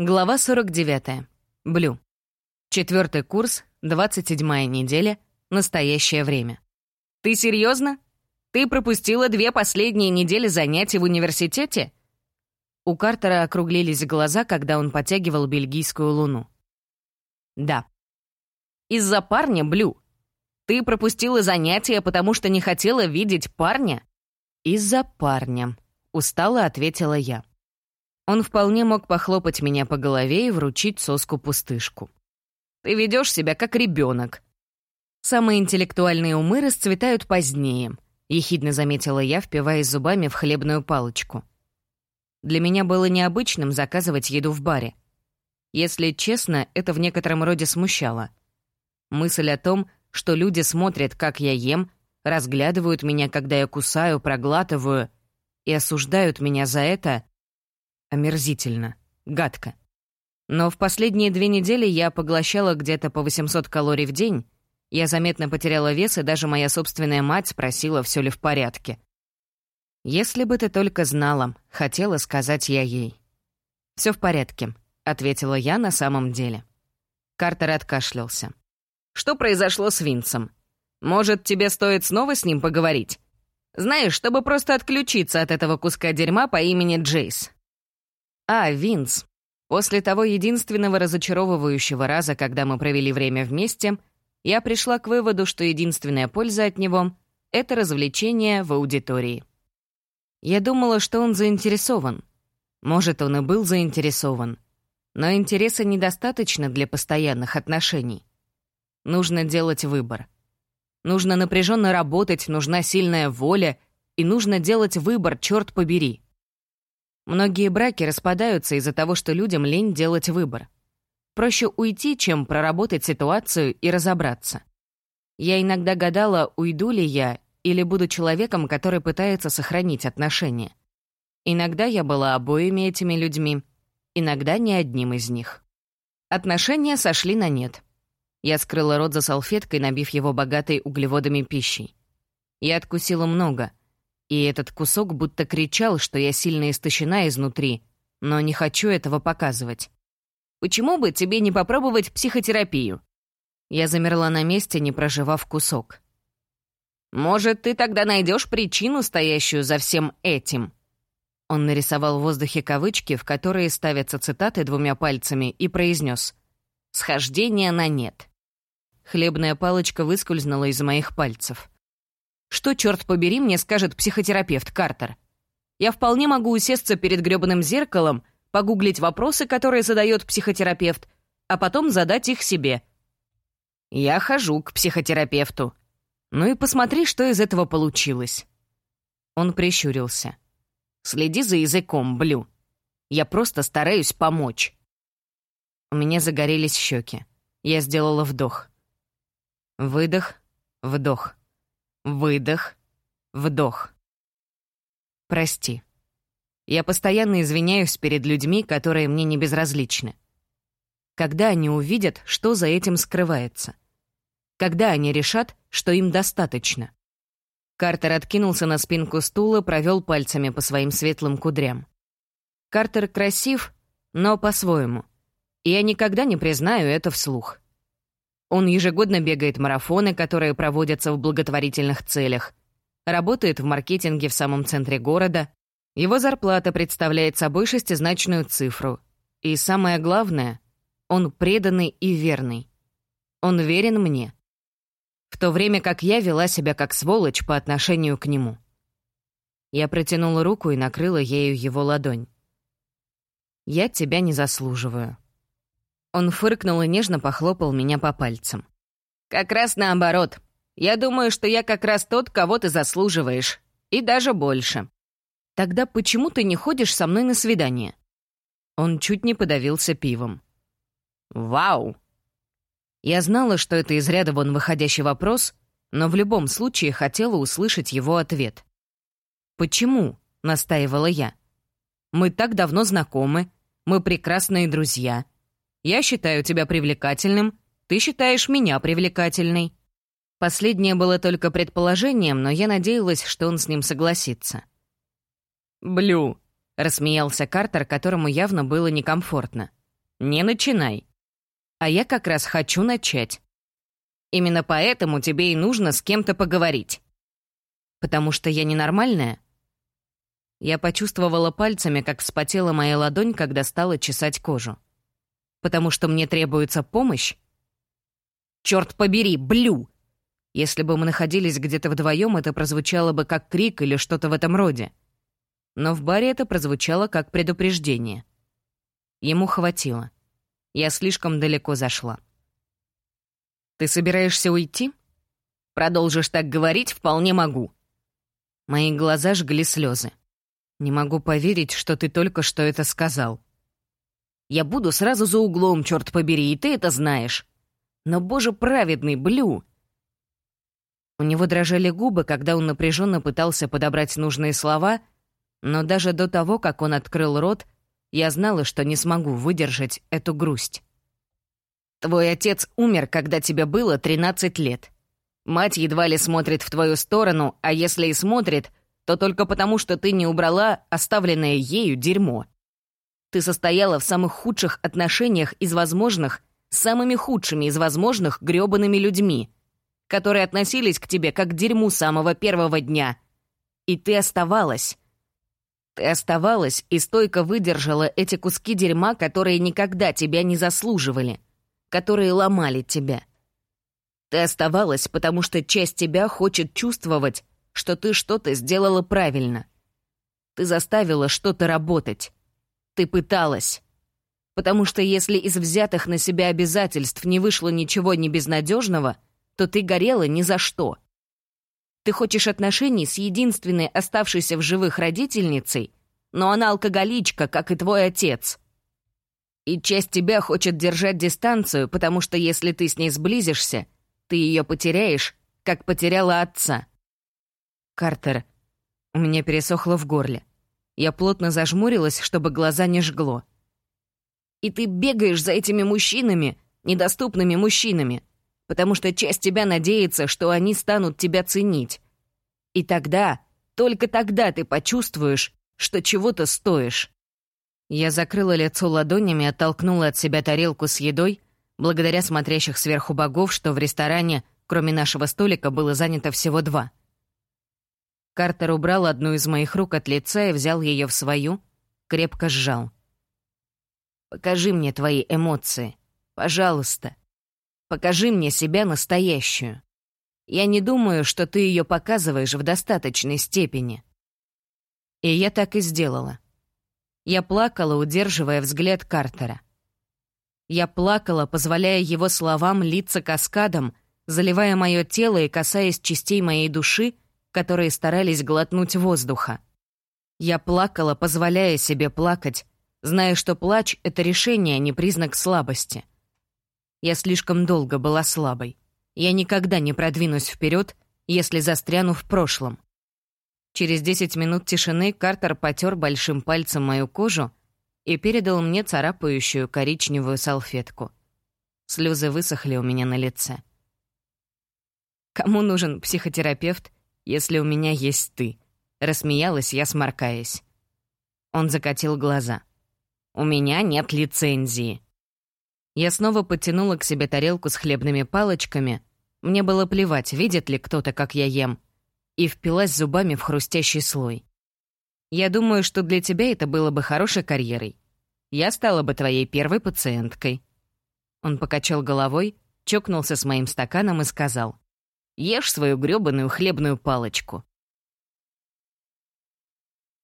Глава 49. Блю. Четвертый курс, 27 неделя, настоящее время. «Ты серьезно? Ты пропустила две последние недели занятий в университете?» У Картера округлились глаза, когда он подтягивал бельгийскую луну. «Да». «Из-за парня, Блю? Ты пропустила занятия, потому что не хотела видеть парня?» «Из-за парня», — устало ответила я. Он вполне мог похлопать меня по голове и вручить соску-пустышку. «Ты ведешь себя как ребенок». «Самые интеллектуальные умы расцветают позднее», — ехидно заметила я, впиваясь зубами в хлебную палочку. Для меня было необычным заказывать еду в баре. Если честно, это в некотором роде смущало. Мысль о том, что люди смотрят, как я ем, разглядывают меня, когда я кусаю, проглатываю, и осуждают меня за это, Омерзительно. Гадко. Но в последние две недели я поглощала где-то по 800 калорий в день. Я заметно потеряла вес, и даже моя собственная мать спросила, все ли в порядке. «Если бы ты только знала», — хотела сказать я ей. Все в порядке», — ответила я на самом деле. Картер откашлялся. «Что произошло с Винсом? Может, тебе стоит снова с ним поговорить? Знаешь, чтобы просто отключиться от этого куска дерьма по имени Джейс. А, Винс. После того единственного разочаровывающего раза, когда мы провели время вместе, я пришла к выводу, что единственная польза от него — это развлечение в аудитории. Я думала, что он заинтересован. Может, он и был заинтересован. Но интереса недостаточно для постоянных отношений. Нужно делать выбор. Нужно напряженно работать, нужна сильная воля, и нужно делать выбор, черт побери. Многие браки распадаются из-за того, что людям лень делать выбор. Проще уйти, чем проработать ситуацию и разобраться. Я иногда гадала, уйду ли я или буду человеком, который пытается сохранить отношения. Иногда я была обоими этими людьми, иногда ни одним из них. Отношения сошли на нет. Я скрыла рот за салфеткой, набив его богатой углеводами пищей. Я откусила много — и этот кусок будто кричал, что я сильно истощена изнутри, но не хочу этого показывать. «Почему бы тебе не попробовать психотерапию?» Я замерла на месте, не проживав кусок. «Может, ты тогда найдешь причину, стоящую за всем этим?» Он нарисовал в воздухе кавычки, в которые ставятся цитаты двумя пальцами, и произнес «Схождение на нет». Хлебная палочка выскользнула из моих пальцев. Что, черт побери, мне скажет психотерапевт Картер? Я вполне могу усесться перед грёбаным зеркалом, погуглить вопросы, которые задает психотерапевт, а потом задать их себе. Я хожу к психотерапевту. Ну и посмотри, что из этого получилось. Он прищурился. Следи за языком, Блю. Я просто стараюсь помочь. У меня загорелись щеки. Я сделала вдох. Выдох, вдох. Выдох. Вдох. Прости. Я постоянно извиняюсь перед людьми, которые мне не безразличны. Когда они увидят, что за этим скрывается? Когда они решат, что им достаточно? Картер откинулся на спинку стула, провел пальцами по своим светлым кудрям. Картер красив, но по-своему. И я никогда не признаю это вслух. Он ежегодно бегает марафоны, которые проводятся в благотворительных целях, работает в маркетинге в самом центре города. Его зарплата представляет собой шестизначную цифру. И самое главное, он преданный и верный. Он верен мне. В то время как я вела себя как сволочь по отношению к нему. Я протянула руку и накрыла ею его ладонь. «Я тебя не заслуживаю». Он фыркнул и нежно похлопал меня по пальцам. «Как раз наоборот. Я думаю, что я как раз тот, кого ты заслуживаешь. И даже больше. Тогда почему ты не ходишь со мной на свидание?» Он чуть не подавился пивом. «Вау!» Я знала, что это из ряда вон выходящий вопрос, но в любом случае хотела услышать его ответ. «Почему?» — настаивала я. «Мы так давно знакомы, мы прекрасные друзья». Я считаю тебя привлекательным, ты считаешь меня привлекательной». Последнее было только предположением, но я надеялась, что он с ним согласится. «Блю», — рассмеялся Картер, которому явно было некомфортно. Не начинай. А я как раз хочу начать. Именно поэтому тебе и нужно с кем-то поговорить. Потому что я ненормальная? Я почувствовала пальцами, как вспотела моя ладонь, когда стала чесать кожу. Потому что мне требуется помощь? Черт побери, блю! Если бы мы находились где-то вдвоем, это прозвучало бы как крик или что-то в этом роде. Но в баре это прозвучало как предупреждение. Ему хватило. Я слишком далеко зашла. «Ты собираешься уйти?» «Продолжишь так говорить, вполне могу». Мои глаза жгли слезы. «Не могу поверить, что ты только что это сказал». «Я буду сразу за углом, черт побери, и ты это знаешь. Но, боже праведный, Блю!» У него дрожали губы, когда он напряженно пытался подобрать нужные слова, но даже до того, как он открыл рот, я знала, что не смогу выдержать эту грусть. Твой отец умер, когда тебе было 13 лет. Мать едва ли смотрит в твою сторону, а если и смотрит, то только потому, что ты не убрала оставленное ею дерьмо. Ты состояла в самых худших отношениях из возможных, самыми худшими из возможных грёбаными людьми, которые относились к тебе как к дерьму самого первого дня. И ты оставалась. Ты оставалась и стойко выдержала эти куски дерьма, которые никогда тебя не заслуживали — которые ломали тебя. Ты оставалась, потому что часть тебя хочет чувствовать, что ты что-то сделала правильно. Ты заставила что-то работать. Ты пыталась. Потому что если из взятых на себя обязательств не вышло ничего не безнадежного, то ты горела ни за что. Ты хочешь отношений с единственной оставшейся в живых родительницей, но она алкоголичка, как и твой отец. И часть тебя хочет держать дистанцию, потому что если ты с ней сблизишься, ты ее потеряешь, как потеряла отца. Картер. У меня пересохло в горле. Я плотно зажмурилась, чтобы глаза не жгло. И ты бегаешь за этими мужчинами, недоступными мужчинами, потому что часть тебя надеется, что они станут тебя ценить. И тогда, только тогда ты почувствуешь, что чего-то стоишь. Я закрыла лицо ладонями, оттолкнула от себя тарелку с едой, благодаря смотрящих сверху богов, что в ресторане, кроме нашего столика, было занято всего два. Картер убрал одну из моих рук от лица и взял ее в свою, крепко сжал. «Покажи мне твои эмоции. Пожалуйста. Покажи мне себя настоящую. Я не думаю, что ты ее показываешь в достаточной степени». И я так и сделала. Я плакала, удерживая взгляд Картера. Я плакала, позволяя его словам литься каскадом, заливая мое тело и касаясь частей моей души, которые старались глотнуть воздуха. Я плакала, позволяя себе плакать, зная, что плач — это решение, а не признак слабости. Я слишком долго была слабой. Я никогда не продвинусь вперед, если застряну в прошлом. Через 10 минут тишины Картер потер большим пальцем мою кожу и передал мне царапающую коричневую салфетку. Слезы высохли у меня на лице. «Кому нужен психотерапевт, если у меня есть ты?» Рассмеялась я, сморкаясь. Он закатил глаза. «У меня нет лицензии». Я снова подтянула к себе тарелку с хлебными палочками. Мне было плевать, видит ли кто-то, как я ем и впилась зубами в хрустящий слой. «Я думаю, что для тебя это было бы хорошей карьерой. Я стала бы твоей первой пациенткой». Он покачал головой, чокнулся с моим стаканом и сказал, «Ешь свою грёбаную хлебную палочку.